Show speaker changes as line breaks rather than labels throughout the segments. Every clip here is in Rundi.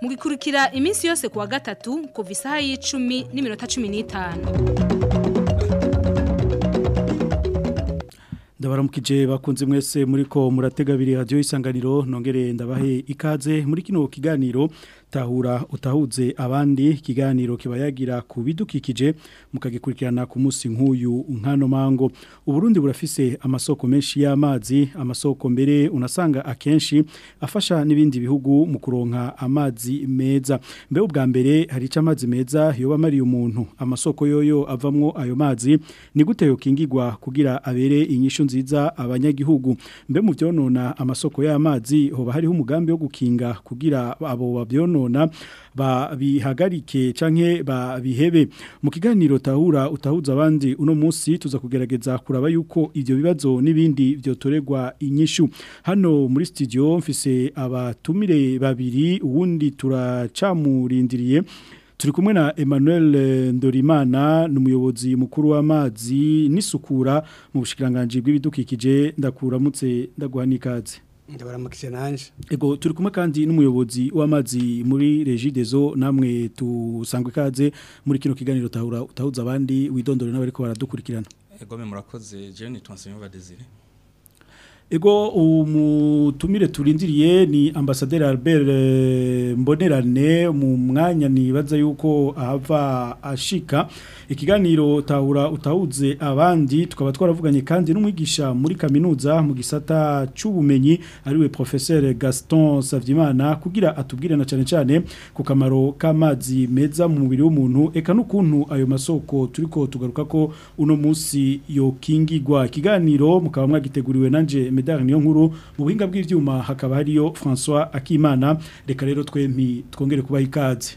gikurikira iminsi yose kuwa gatatu kuva isaha y'icumi n'iminota cumi n'itanu
ndabaramukije bakunze mwese muri ko muratega biri radio isanganiro nongereye ndabahe ikaze muri kino kiganiro tahura utahuze abandi kiganiro kibayagira ku bidukikije mukagikurikirana ku munsi nk'uyu nkano mango uburundi burafise amasoko menshi y'amazi amasoko mbere unasanga akenshi afasha n'ibindi bihugu mu kuronka amazi meza mbere ubwa mbere hari icyo amazi meza yoba amariye umuntu amasoko yoyo avamwo ayo mazi ni gute yokingirwa kugira abere inyishu nziza abanyagihugu mbe mu byonona amasoko y'amazi hoba hariho umugambi wo gukinga kugira abo babyonona babyonona babihagarike canke bihebe mu kiganiro tahura utahuza abandi uno munsi tuza kugerageza kuraba yuko ibyo bibazo n'ibindi byo vyotorerwa inyishu hano muri studio mfise abatumire babiri uwundi turacamurindiriye turi kumwe na Emmanuel Ndorimana numuyobozi mukuru w'amazi n'isukura mu bushikiranganje bw'ibidukikije ndakuramutse ndaguhanikaze
ndabaramukije nanje
ego turi kumwe kandi n'umuyobozi w'amazi muri Regidezo namwe tusangwe kaze muri kino kiganiro tahura utahuza abandi widondore n'abari ko baradukurikirana
ego me murakoze Jean Tonsenyo Badesire
ego umutumire turindiriye ni ambasaderi Albert eh, Mbonerane mu mwanya nibaza yuko ahava ashika ikiganiro tahura utahuze abandi tukaba twaravuganye kandi n'umwigisha muri kaminuza mu gisata cy'ubumenyi ariwe professeur Gaston Savyimana kugira atubwire na cyane cyane ku kamaro k'amazi meza mu mubiri w'umuntu eka n'ukuntu ayo masoko turiko tugaruka ko uno munsi yo kingigwa ikiganiro mukaba mwagiteguriwe nanje medali niyo nkuru mu buhinga bw'ibyuma hakaba hariyo François Akimana reka rero twempi twongere kuba ikaze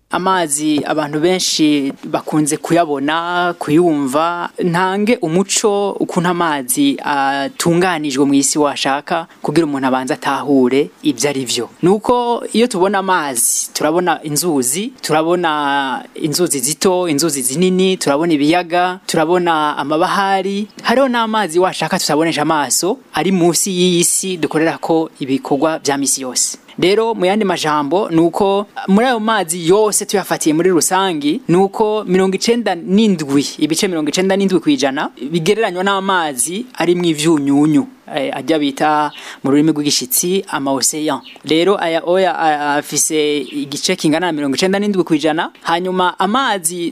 amazi abantu benshi bakunze kuyabona kuyumva ntange umuco ukuntu amazi atunganijwe mu isi washaka kugira umuntu abanza atahure ibyo ari byo ni uko iyo tubona amazi turabona inzuzi turabona inzuzi zito inzuzi zinini turabona ibiyaga turabona amabahari hariho n'amazi washaka tutabonesha amaso ari munsi y'iyi si dukorera ko ibikorwa bya misi yose rero mu yandi majambo nuko muri ayo mazi yose tuyafatiye muri rusangi nuko mirongo icenda n'indwi ibice mirongo icenda n'indwi ku ijana bigereranywa n'amazi ari mu ivyunyunyu Eh, ajya bita mu rurimi rw'igishyitsi amawoseya rero aya oya afise igice kingana na mirongo icyenda n'indwi ku ijana hanyuma amazi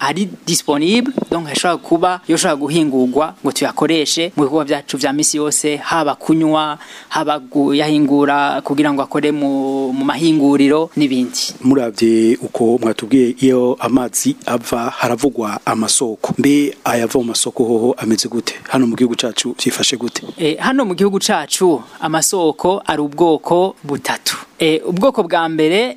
ari disponible donc ashobora kuba yoshobora guhingurwa ngo tuyakoreshe mu bikorwa byacu bya misi yose haba kunywa haba kuyahingura kugira ngo akore mu mahinguriro n'ibindi
murabye uko mwatubwiye iyo amazi ava haravugwa amasoko mbe ayava mu masoko hoho ameze gute hano mu gihugu cacu cyifashe gute
e, hano mu gihugu cacu amasoko ari ubwoko butatu e, ubwoko bwa mbere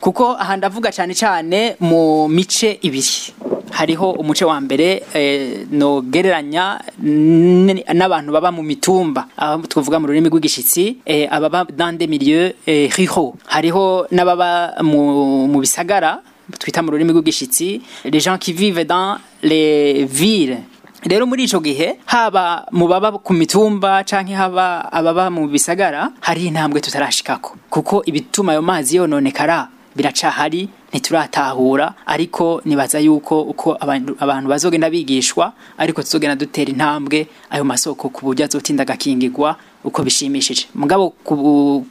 kuko aha ndavuga cyane cyane mu mice ibiri hariho umuce wa mbere eh, nogereranya n'abantu baba mu mitumba tuvuga mu rurimi rw'igishitsi eh, ababa dande milieu eh, riho hariho n'ababa mu bisagara twita mu rurimi rw'igishitsi les gens qui vivent dans les villes rero muri ico gihe haba mu baba ku mitumba canke haba ababa mu bisagara hari intambwe tutarashikako kuko ibituma ayo mazi yononekara biracahari ntituratahura ariko nibaza yuko uko abantu bazogenda bigishwa ariko tuzogenda dutera intambwe ayo masoko ku buryo azotinda agakingirwa uko bishimishije mugabo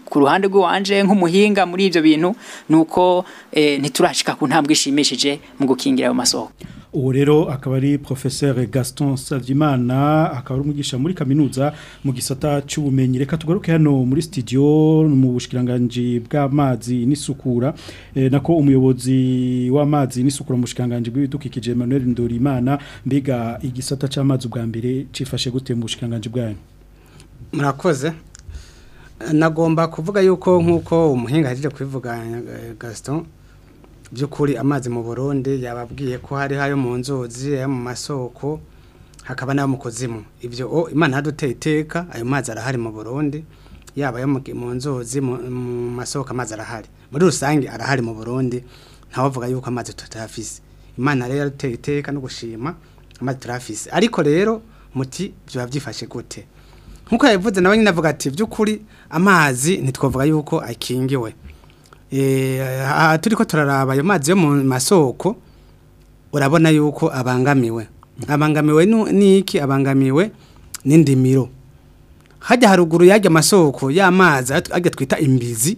ku ruhande rw'iwanje nk'umuhinga muri ibyo bintu ni uko eh, ntiturashika ku ntambwe ishimishije mu gukingira ayo masoko
ubu rero akaba ari professeur gaston sabyimana akaba ari umwigisha muri kaminuza mu gisata cy'ubumenyi reka tugaruke hano muri studio mu bushikiranganji bw'amazi n'isukura eh, nako umuyobozi w'amazi n'isukura mu bushikiranganje bw'ibidukikije Emmanuel Ndorimana mbega igisata cy'amazi ubwa mbere cifashe gute mu bushikiranganje bwanyu
murakoze nagomba kuvuga yuko nk'uko umuhinga ahejeje kubivuga eh, gaston by'ukuri amazi mu burundi yababwiye ko hari ayo mu nzozi mu masoko hakaba n'ayo mu kuzimu ibyo oh, imana yaduteye iteka ayo mazi arahari mu burundi yaba ayo mu nzozi mu masoko amazi arahari muri rusange arahari mu burundi ntawavuga yuko amazi tutayafise imana rero yaduteye iteka no gushima amazi turafise ariko rero muti byaba byifashe gute nkuko yavuze nawe nyine avuga ati by'ukuri amazi nitwovuga yuko akingiwe e, turi ko turaraba ayo mazi yo mu masoko urabona yuko abangamiwe abangamiwe n'iki abangamiwe n'indimiro hajya haruguru y'ajya amasoko y'amazi ajya twita imbizi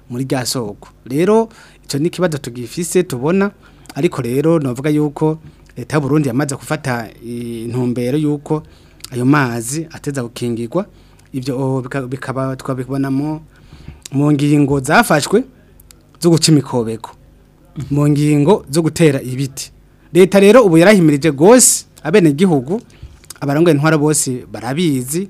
muri rya soko rero icyo ni ikibazo tugifise tubona ariko rero navuga yuko leta y'uburundi yamaze gufata intumbero yuko ayo mazi ateza gukingirwa ibyo oh, bikaba twabibonamo mu ngingo zafashwe zo guca imikobeko mu ngingo zo gutera ibiti leta rero ubu yarahimirije rwose abenegihugu abarangwa intwara bose barabizi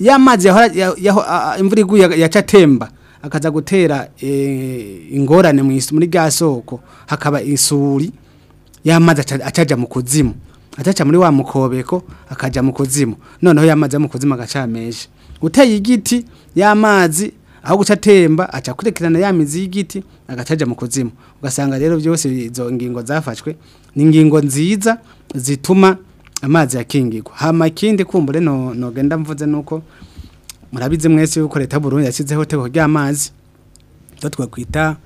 y'amazi imvura iguye yacatemba akaza gutera eh, ingorane mu muri rya soko hakaba isuri yamaze acaja mu kuzimu ataca muri wa mukobeko akaja mu kuzimu noneho yamaze mu kuzimu agacamesha uteye igiti yamazi aho guca atemba aca kurekerana ya mizi y'igiti agacaja mu kuzimu ugasanga rero byose izo ngingo zafashwe ni ingingo nziza zituma amazi yakingirwa hama ikindi kumbure no nogenda mvuze nuko murabizi mwese yuko leta Burundi yashyizeho tego ry'amazi twakwita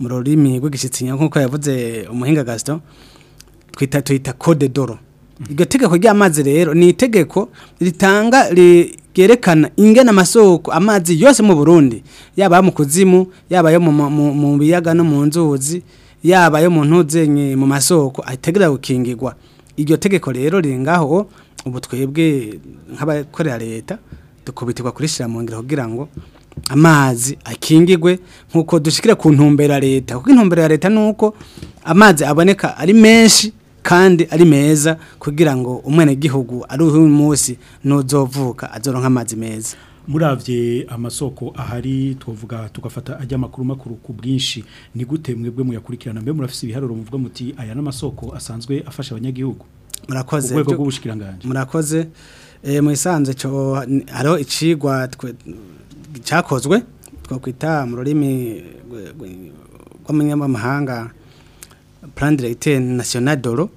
mu rurimi rw'igishitsi nkuko yavuze umuhinga Gaston twita tuyita code doro iryo tegeko ry'amazi rero ni itegeko ritanga ryerekana ingena amasoko amazi yose mu burundi yaba mu kuzimu yaba yo mu biyaga no mu nzuzi yaba yo mu ntuzi mu masoko ategerera gukingirwa iryo tegeko rero ringaho ngaho ubu nk'abakorera leta dukubitirwa kurishyira mu ngiro kugira ngo amazi akingigwe nk'uko dushyikira ku ntumbero leta kuko intumbero ya leta ni uko amazi aboneka ari menshi kandi ari meza kugira ngo umwene gihugu ari uyu munsi n'uzovuka azoronka amazi meza
muravye amasoko ahari twovuga tugafata ajya makuru makuru ku bwinshi ni gute mwebwe muyakurikirana mbe murafise ibiharuro muvuga muti aya n'amasoko asanzwe afasha abanyagihugu
murakoze
urwego rw'ubushikiranganje
murakoze eh mu isanze cyo hariho icigwa cyakozwe twakwita mu rurimi rw'umunyamahanga plan directeur national doro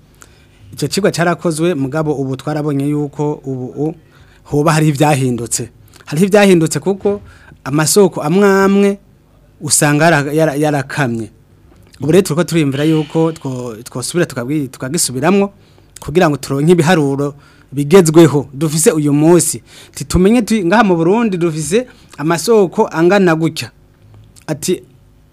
icyo kigo cyarakozwe mugabo ubu twarabonye yuko ubu hoba hari ibyahindutse hari ibyahindutse kuko amasoko amwamwe usanga yarakamye ubu rero turi ko yuko twosubira tukagisubiramo kugira ngo turonke ibiharuro bigezweho dufise uyu munsi titumenye ngaha mu burundi dufise amasoko angana gutya ati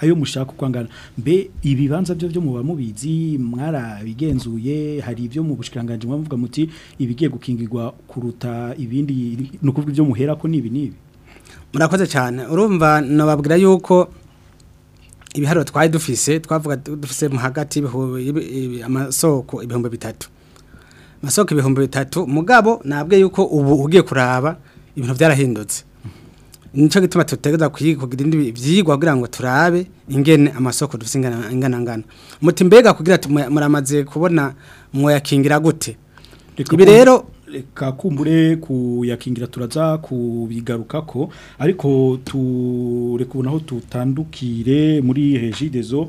ayo mushaka uko mbe ibibanza byo byo muba mubizi mwarabigenzuye hari ibyo mu bushikanganje mwavuga muti ibigiye gukingirwa kuruta ibindi no kuvuga ibyo muhera ko nibi nibi
murakoze cyane urumva nababwira yuko ibiharuro twari dufise twavuga dufise mu hagati amasoko ibihumbi bitatu masoko ibihumbi bitatu mugabo nabwe yuko ubu ugiye kuraba ibintu byarahindutse nico gituma tutegeza kugira indi byigwa kugira ngo turabe ingene amasoko dusingana ingana ngana muti mbega kugira muramaze kubona mwoyakingira gute ibi rero
kakumbure kuyakingira turaza ko ariko ture kubonaho tutandukire muri regidezo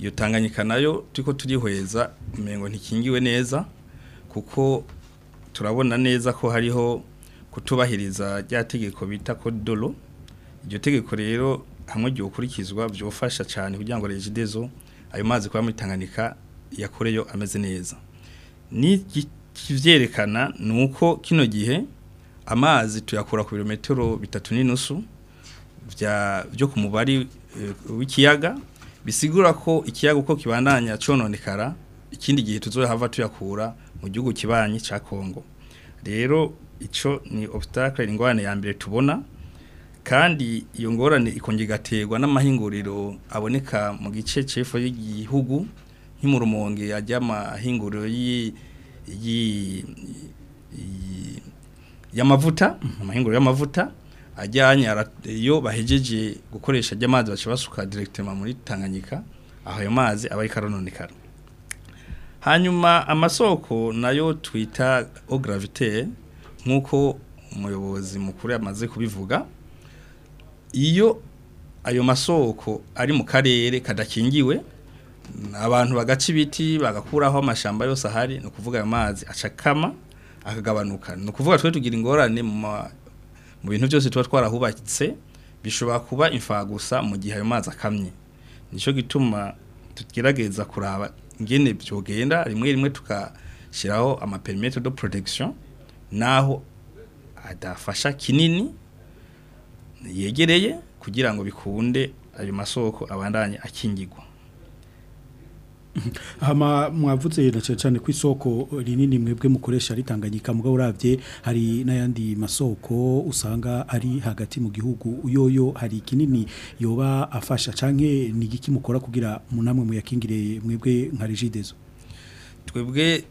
iyo tanganyika nayo turiko turihweza umengo ntikingiwe neza kuko turabona neza ko hariho kutubahiriza rya tegeko bita kodoro iryo tegeko rero hamwe igihe ukurikizwa byofasha cyane kugira ngo regidezo ayo mazi kuba muri Tanganyika yakoreyo ameze neza ni kivyerekana nuko kino gihe amazi tuyakura ku birometero bitatu n'inusu bya byo ku mubari eh, w'ikiyaga bisigura ko ikiyaga uko kibandanya cononekara ikindi gihe tuzohava tuyakura mu gihugu kibanyi cya Kongo rero icyo ni obstacle ingwane ya mbere tubona kandi iyo ngorane ikongera igaterwa n'amahinguriro aboneka mu gice cy'epfo y'igihugu nk'imurumonge ajya amahinguriro y'amavuta amahinguriro y'amavuta ajyanye iyo bahejeje gukoresha ajyamazi baca basuka direkitema muri tanganyika aho ayo mazi aba ari hanyuma amasoko nayo twita ogravite nk'uko umuyobozi mukuru yamaze kubivuga iyo ayo masoko ari mu karere kadakingiwe abantu bagaca ibiti bagakuraho amashamba yose ahari ni ukuvuga ayo mazi acakama akagabanuka ni ukuvuga twe tugira ingorane mu bintu byose tuba twarahubatse bishobora kuba imfagusa mu gihe ayo mazi akamye nicyo gituma tugerageza kuraba ingene byogenda rimwe rimwe tugashyiraho amaperimete do protection naho adafasha kinini yegereye kugira ngo bikunde ayo masoko abandanye akingirwa
hama mwavutse na cyane cyane ku isoko rinini mwebwe mukoresha ritanganyika mugabo urabye hari n'ayandi masoko usanga ari hagati mu gihugu uyoyo hari ikinini yoba afasha canke ni igiki mukora kugira munamwe muyakingire mwebwe nka regidezo
twebwe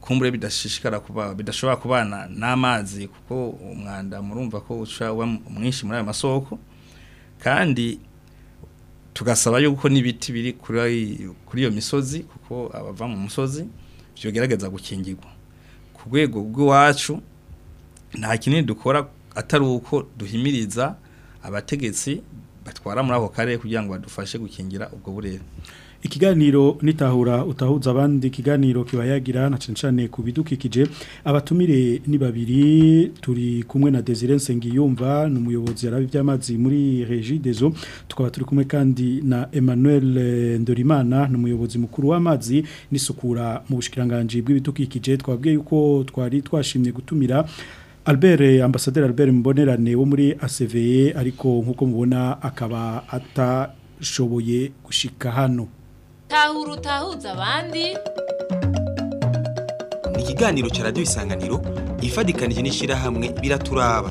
kumbure bidashishikara kuba bidashobora kubana n'amazi kuko umwanda murumva ko uca uba mwinshi muri ayo masoko kandi tugasaba yuko n'ibiti biri kuri iyo misozi kuko abava mu musozi byogerageza gukingirwa ku rwego rw'iwacu nta kinini dukora atari uko duhimiriza abategetsi batwara muri ako karere kugira ngo badufashe gukingira ubwo burere
ikiganiro nitahura utahuza abandi ikiganiro kibayagira na cyane ku bidukikije abatumire ni babiri turi kumwe na Desire Nsengiyumva ni umuyobozi by'amazi muri Regideso tukaba turi kumwe kandi na Emmanuel Ndorimana numuyobozi mukuru w'amazi nisukura mu bushikiranganje bw'ibidukikije twabwiye yuko twari twashimye gutumira Albert ambasaderi Albert Mbonerane wo muri ACVE ariko nkuko mubona akaba atashoboye gushika hano
tahura utahuza abandi
ni ikiganiro cya radiyo isanganiro ifadikanije n'ishyirahamwe biraturaba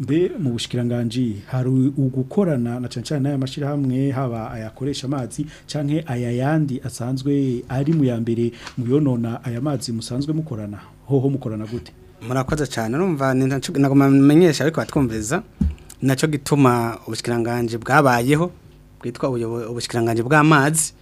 mbe mu bushikiranganje hari ugukorana na cyane cyane n'aya mashyirahamwe haba ayakoresha amazi canke aya yandi asanzwe ari mu ya mbere muyonona aya mazi musanzwe mukorana hoho mukorana gute
murakoze cyane numva nagomba menyesha ariko batwumviriza nacyo gituma ubushikiranganje bwabayeho bwitwa ubushyikirangange bw'amazi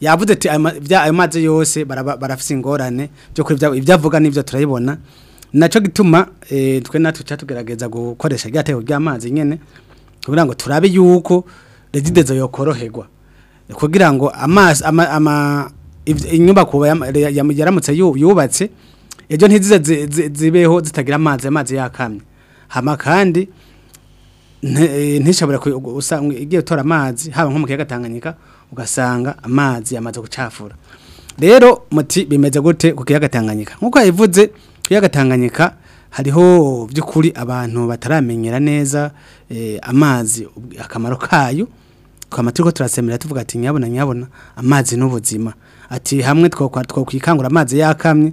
yavuze ati ayo mazi yose barafise ingorane byo kuri ibyavuga nibyo turayibona nacyo gituma eh, twe natwe tugerageza gukoresha ryateye ry'amazi nyine kugira ngo turabe yuko rezidenze yokoroherwa kugira ngo amazi inyubako yaramutse yubatse ejo ntizize zibeho zitagira amazi amazi yakamye hama kandi eh, ntishobora usanga igiye utora amazi haba nko mu kiyaga ugasanga amazi yamaze gucafura rero muti bimeze gute ku kiyaga nkuko yabivuze kiyaga hariho by'ukuri abantu bataramenyera neza eh, amazi akamaro kayo twaba turi turasemera tuvuga ati nyabona nyabona amazi n'ubuzima ati hamwe twakwikangura amazi yakamye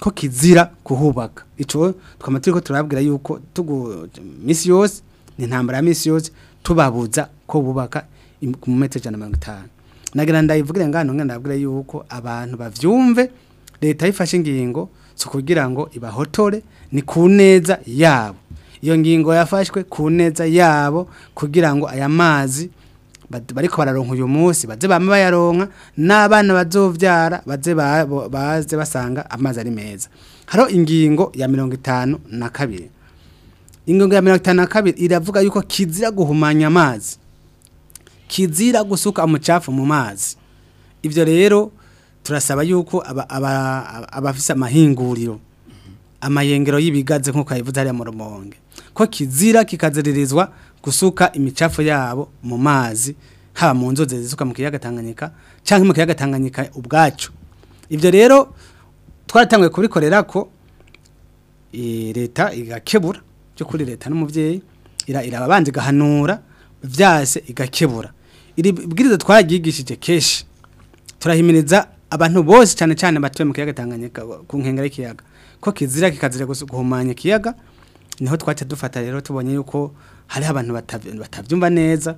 ko kizira kuhubaka icyo twamatiriko turababwira yuko misi yose ni intambara ya misi yose tubabuza ko bubaka ku metero ijana na mirongo nagira ndayivugire ngano ndabwira yuko abantu bavyumve leta yifashe ingingo so kugira ngo ibahotore ni ku yabo iyo ngingo yafashwe ku neza yabo kugira ngo aya mazi bariko bararonka uyu munsi baze bame bayaronka n'abana bazovyara baze baze basanga amazi ari meza haro ingingo ya mirongo itanu na kabiri ingingo ya mirongo na kabiri iravuga yuko kizira guhumanya amazi kizira gusuka umucafu mu mazi ibyo rero turasaba yuko abafise amahinguriro amayengero y'ibigazi nk'uko yabivuze hariya mu rumonge ko kizira kikaziririzwa gusuka imicafu yabo mu mazi haba mu nzuzi zisuka mu kiyaga Tanganyika cyangwa mu kiyaga Tanganyika ubwacu ibyo rero twaratanguye kubikorera ko leta igakebura cyo kuri leta n'umubyeyi irabanza gahanura byase igakebura iri bwiriza twaragigishije kenshi turahimiriza abantu bose cyane cyane batuye mu kiyaga Tanganyika ku nkengero y'ikiyaga ko kizira kikazira guhumanya ikiyaga niho twaca dufata rero tubonye yuko hari abantu batabyumva neza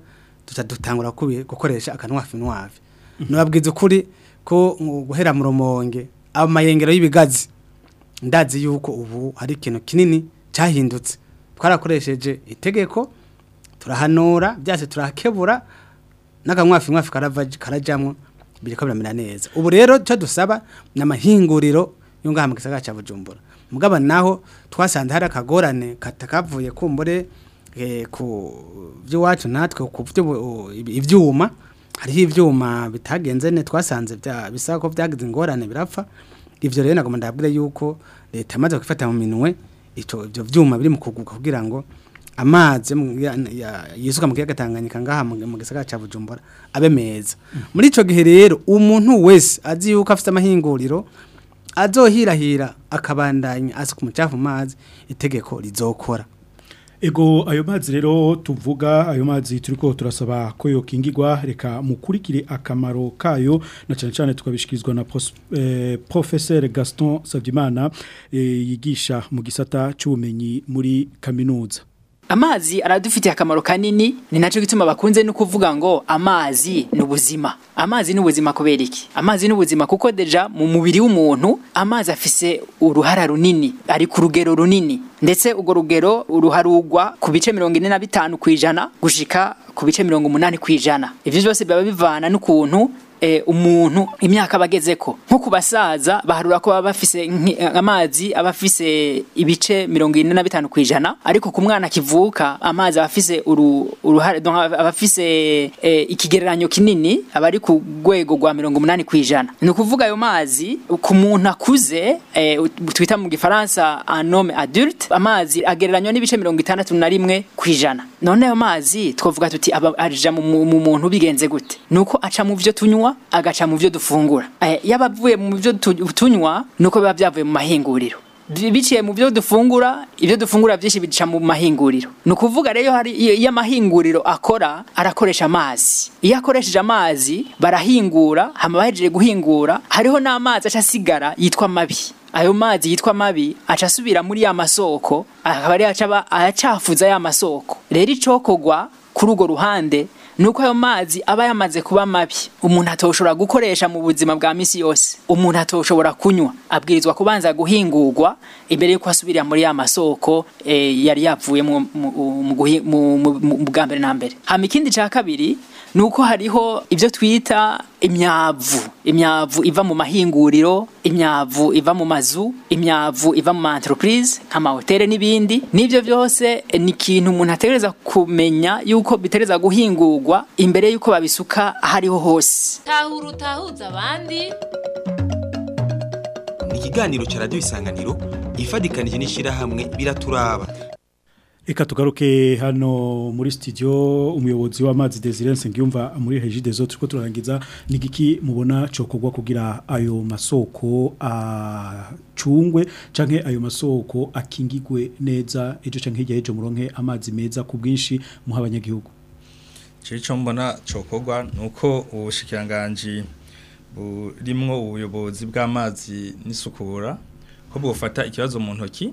dutangura gukoresha akanwa finwavi mhm. nubabwiza ukuri ko guhera mu rumonge amayengero y'ibigazi ndazi yuko ubu hari ikintu kinini cyahindutse twarakoresheje itegeko turahanura byose turakebura n'akamwafi mwafi karajyamo biriko biramera neza ubu rero icyo dusaba ni yo ngaha mu gisagara Bujumbura mugaba naho twasanze hari akagorane katakavuye kumbure ku by'iwacu eh, natwe ku ibyuma hariho ibyuma bitagenze ne twasanze bya bisako byagize ingorane birapfa ibyo rero nagomba ndabwire yuko leta amaze gufata mu minwe ibyo byuma biri mu kuguka kugira ngo amazi yisuka mu kiyaga ngaha mu gisagara cya Bujumbura abe meza mm. muri icyo gihe rero umuntu wese azi yuko afite amahinguriro azohirahira akabandanya asuka umucafu mazi itegeko rizokora
Ego ayo mazi rero tuvuga ayo mazi turiko turasaba ko yokingirwa reka mukurikire akamaro kayo na cyane cyane tukabishikirizwa na eh, professeur Gaston Savimana eh, yigisha mu gisata cy'ubumenyi muri kaminuza
amazi aradufitiye akamaro kanini ni nacyo gituma bakunze no kuvuga ngo amazi ni ubuzima amazi ni ubuzima kubera iki amazi ni ubuzima kuko deja mu mubiri w'umuntu amazi afise uruhara runini ari ku rugero runini ndetse urwo rugero ruharugwa ku bice mirongo ine na bitanu ku ijana gushika ku bice mirongo umunani ku ijana ibyo byose biba bivana n'ukuntu Eh, umuntu imyaka bageze ko nko ku baharura ko baba bafise amazi aba afise ibice mirongo ine na bitanu ku ijana ariko ku mwana akivuka amazi aba afise uruhare aba afise eh, ikigereranyo kinini aba ari ku rwego rwa mirongo umunani ku ijana ni ukuvuga ayo mazi ku muntu akuze eh, twita mu gifaransa anome adult amazi agereranywa n'ibice mirongo itandatu na rimwe ku ijana none ayo mazi twavuga tuti aja mu muntu bigenze gute ni uko aca mu byo tunywa agaca mu byo dufungura eh, yaba avuye mu byo tunywa nuko biba byavuye mu mahinguriro biciye mu byo dufungura ibyo dufungura byinshi bica mu mahinguriro ni ukuvuga rero hari iyo amahinguriro akora arakoresha amazi iyo akoresheje amazi barahingura hama bahejeje guhingura hariho n'amazi aca asigara yitwa mabi ayo mazi yitwa mabi aca asubira muri ya masoko akaba ariyo acafuza ya masoko rero icokogwa kuri urwo ruhande nuko ayo mazi aba yamaze kuba mabi umuntu atoshobora gukoresha mu buzima bwa minsi yose umuntu atoshobora kunywa abwirizwa kubanza guhingurwa imbere y'uko asubirira muri ya masoko eh, yari yavuye mu bwa mbere na mbere hama ikindi cya kabiri ni uko hariho ibyo twita imyavu imyavu iva mu mahinguriro imyavu iva mu mazu imyavu iva mu ma entreprise nk'amahoteli n'ibindi n'ibyo byose ni ikintu umuntu ategereza kumenya yuko bitereza guhingurwa imbere y'uko babisuka aho ariho hose
tahura utahuza abandi
ikiganiro cya radiyo isanganiro ifadikanije n'ishyirahamwe biraturaba
Eka tugaruke hano muri studio umuyobozi w'amazi Desirense ngiyumva muri Regidezo turiko turarangiza nigiki mubona cokogwa kugira ayo masoko acungwe canke ayo masoko akingigwe neza ejo canke hirya ejo muronke amazi meza ku bwinshi muha abanyagihugu
Cico mbona cokogwa nuko ubushikiranganje burimwo ubuyobozi bw'amazi n'isukura ko bufata ikibazo mu ntoki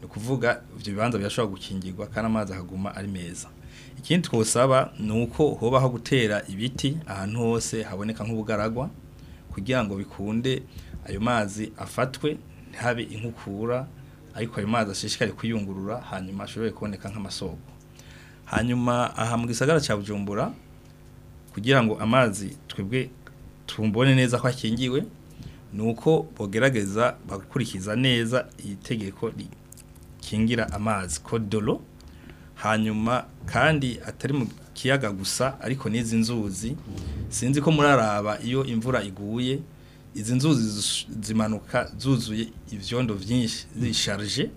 ni ukuvuga ibyo bibanza birashobora gukingirwa kandi amazi akaguma ari meza ikindi twosaba ni uko hobaho gutera ibiti ahantu hose haboneka nk'ubugaragwa kugira ngo bikunde ayo mazi afatwe ntihabe inkukura ariko ayo mazi ashishikare kuyungurura hanyuma ashobore kuboneka nk'amasoko hanyuma aha mu gisagara cya bujumbura kugira ngo amazi twebwe tumbone neza ko akingiwe ni uko bogerageza bakurikiza neza itegeko rikingira amazi kodoro hanyuma kandi atari mu kiyaga gusa ariko n'izi nzuzi sinzi ko muraraba iyo imvura iguye izi nzuzi zimanuka zuzuye ibyondo byinshi zisharije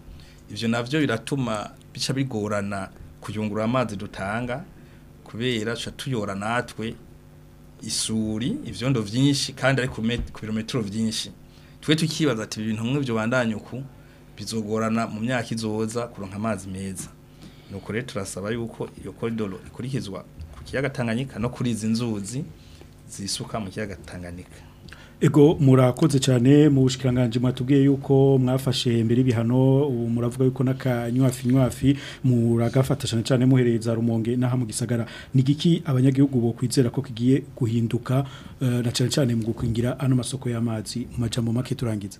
ibyo nabyo biratuma bica bigorana kuyungurura amazi dutanga kubera tuca tuyora natwe isuri ibyondo byinshi kandi ari ku birometero byinshi twe tukibaza ati ibintu bimwe byo bandanye uku bizogorana mu myaka izoza kuronka amazi meza nuko rero turasaba yuko iyo koridoro ikurikizwa ku kiyaga tanganyika no kuri izi nzuzi zisuka mu kiyaga tanganyika
ego murakoze cyane mu bushikiranganje mwatubwiye yuko mwafashe mbere ibihano muravuga yuko n'akanywafi nywafi muragafata cyane cyane muhereza rumonge n'aha mu gisagara ni giki abanyagihugu bo kwizera ko kigiye guhinduka eh, na cyane cyane mu gukingira ano masoko y'amazi mu majambo make turangiza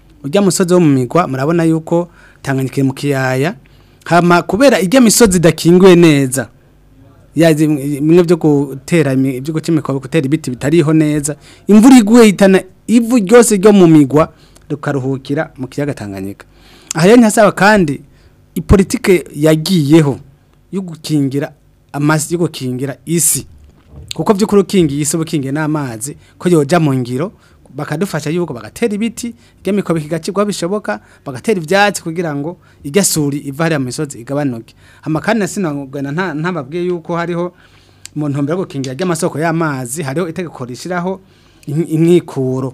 urya musozi wo mu migwa murabona yuko Tanganyika mu kiyaya hama kubera ijya misozi dakinguye neza ya bimwe byo gutera ibyo gucimikwa gutera ibiti bitariho neza imvura iguye itana ivu ryose ryo mu migwa rukaruhukira mu kiyaga Tanganyika aha yanyasaba kandi politike yagiyeho yo gukingira amazi yo gukingira isi kuko by'ukuri Kingi isi ubukingiye n'amazi ko yoja mu ngiro bakadufasha yuko bagatera ibiti igemiko bikigacirwa bishoboka bagatera ibyatsi kugira ngo igasuri iva hariya mu misozi igabanuke amakani nasinagana ntababwiye yuko hariho mu ntumbero yo gukingira ry'amasoko y'amazi hariho itegeko rishyiraho inkikuro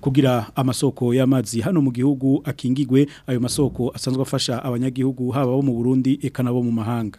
kugira amasoko
y'amazi hano mu gihugu akingigwe ayo masoko asanzwe afasha abanyagihugu haba bo mu burundi eka nabo mu mahanga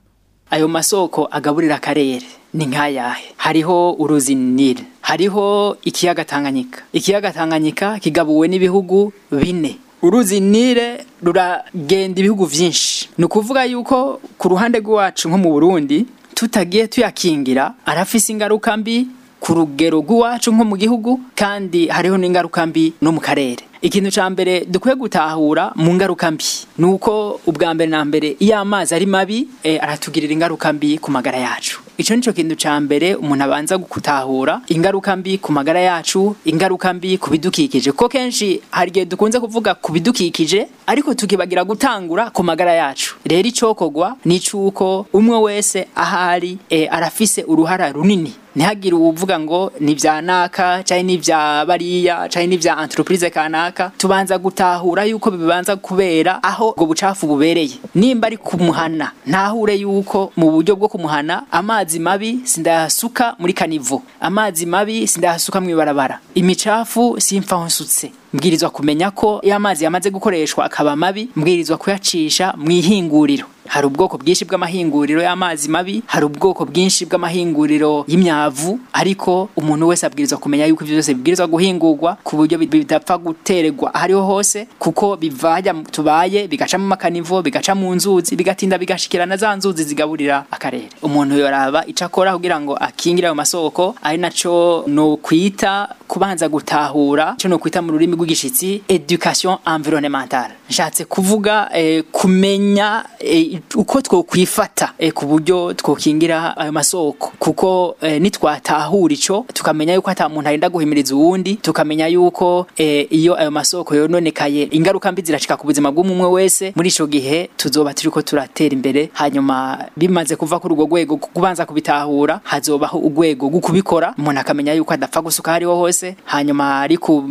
ayo masoko agaburira akarere ni nk'ayahe hariho uruzi nile hariho ikiyaga tanganyika ikiyaga tanganyika kigabuwe n'ibihugu bine uruzi nile ruragenda ibihugu byinshi ni ukuvuga yuko ku ruhande rw'iwacu nko mu burundi tutagiye tuyakingira arafise ingaruka mbi ku rugero rw'iwacu nko mu gihugu kandi hariho n'ingaruka mbi no mu karere ikintu cya mbere dukwiye gutahura mu ngaruka mbi ni uko ubwa mbere na mbere iyo amazi ari mabi eh, aratugirira ingaruka mbi ku magara yacu icyo ni cyo kintu cya mbere umuntu abanza gutahura ingaruka mbi ku magara yacu ingaruka mbi ku bidukikije kuko kenshi hari igihe dukunze kuvuga ku bidukikije ariko tukibagira gutangura ku magara yacu rero icyokorwa ni icy'uko umwe wese ahari eh, arafise uruhara runini ntihagire uwuvuga ngo ni bya naka cyangwa ni bya bariya cyangwa ni bya entreprise kanaka tubanza gutahura yuko bibanza kubera aho ubwo bucafu bubereye nimba ari kumuhana ntahure yuko mu buryo bwo kumuhana amazi mabi sindayasuka muri kanivu amazi mabi sindayasuka mu ibarabara imicafu simfa nsutse mbwirizwa kumenya ko iyo amazi yamaze gukoreshwa akaba mabi mbwirizwa kuyacisha mu ihinguriro hari ubwoko bwinshi bw'amahinguriro y'amazi mabi hari ubwoko bwinshi bw'amahinguriro y'imyavu ariko umuntu wese abwirizwa kumenya yuko ibyo byose bibwirizwa guhingurwa ku buryo bidapfa gutererwa ariho hose kuko bivajya tubaye bigaca mu makanivo bigaca mu nzuzi bigatinda bigashikirana za nzuzi zigaburira akarere umuntu yoraba ico akora kugira ngo akingire ayo masoko ari naco no kwita kubanza gutahura ico nukwita mu rurimi rw'igishitsi education environnementale nshatse kuvuga eh, kumenya eh, uko twokwifata eh, ku buryo twokingira ayo masoko kuko nitwatahura icyo tukamenya yuko hata muntu arenda guhimiriza uwundi tukamenya yuko iyo ayo masoko yononekaye ingaruka mbi ziracika ku buzima bw'umwe wese muri icyo gihe tuzoba turi turatera imbere hanyuma bimaze kuva kuri urwo rwego kubanza kubitahura hazobaho urwego rwo kubikora umuntu akamenya yuko adapfa gusuka ariho hose hanyuma ariko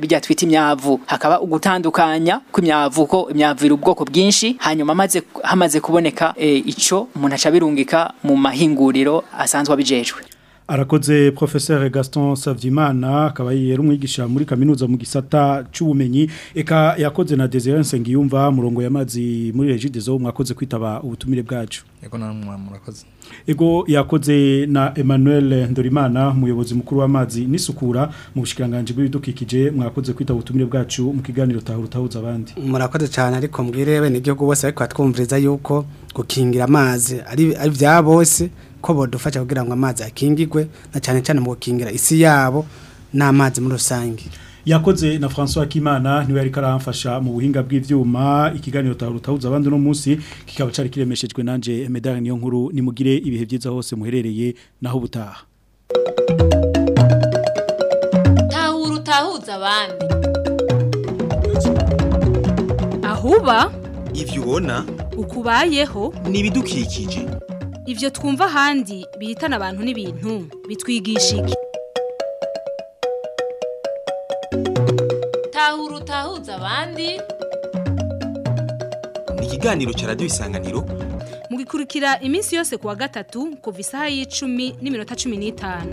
bijya twita imyavu hakaba ugutandukanya kw'imyavuko imyavira ubwoko bwinshi hanyuma amaze hamaze kuboneka e, ico umuntu acabirungika mu mahinguriro asanzwe abijejwe
arakoze professeur Gaston Savyimana akaba yera umwigisha muri kaminuza mu gisata cy'ubumenyi eka yakoze na Desire Nsengiyumva murongo y'amazi muri Regidezo mwakoze kwitaba ubutumire bwacu
yego namwe murakoze
ego yakoze na Emmanuel Ndorimana umuyobozi mukuru w'amazi n'isukura mu bushikiranganje bw'ibidukikije mwakoze kwita ubutumire bwacu mu kiganiro taho abandi
murakoze cyane ariko mbwirebe n'igihugu bose ariko twumviriza yuko gukingira amazi ari bya bose ko bodufasha kugira ngo amazi akingigwe na cyane cyane mu gukingira isi yabo n'amazi muri rusange
yakoze na François Kimana niwe yari karamfasha mu buhinga bw'ivyuma ikiganiro tahuza abandi no munsi kikaba cari kiremeshejwe nanje Medal niyo nkuru nimugire ibihe byiza hose muherereye naho butaha
Tahuru abandi
Ahuba
ivyo
ukubayeho
nibidukikije
ivyo twumva handi bihitana abantu n'ibintu bitwigishike
gutahura utahuza abandi
ni ikiganiro cya radiyo isanganiro
mu gikurikira iminsi yose ku wa gatatu kuva isaha y'icumi n'iminota cumi n'itanu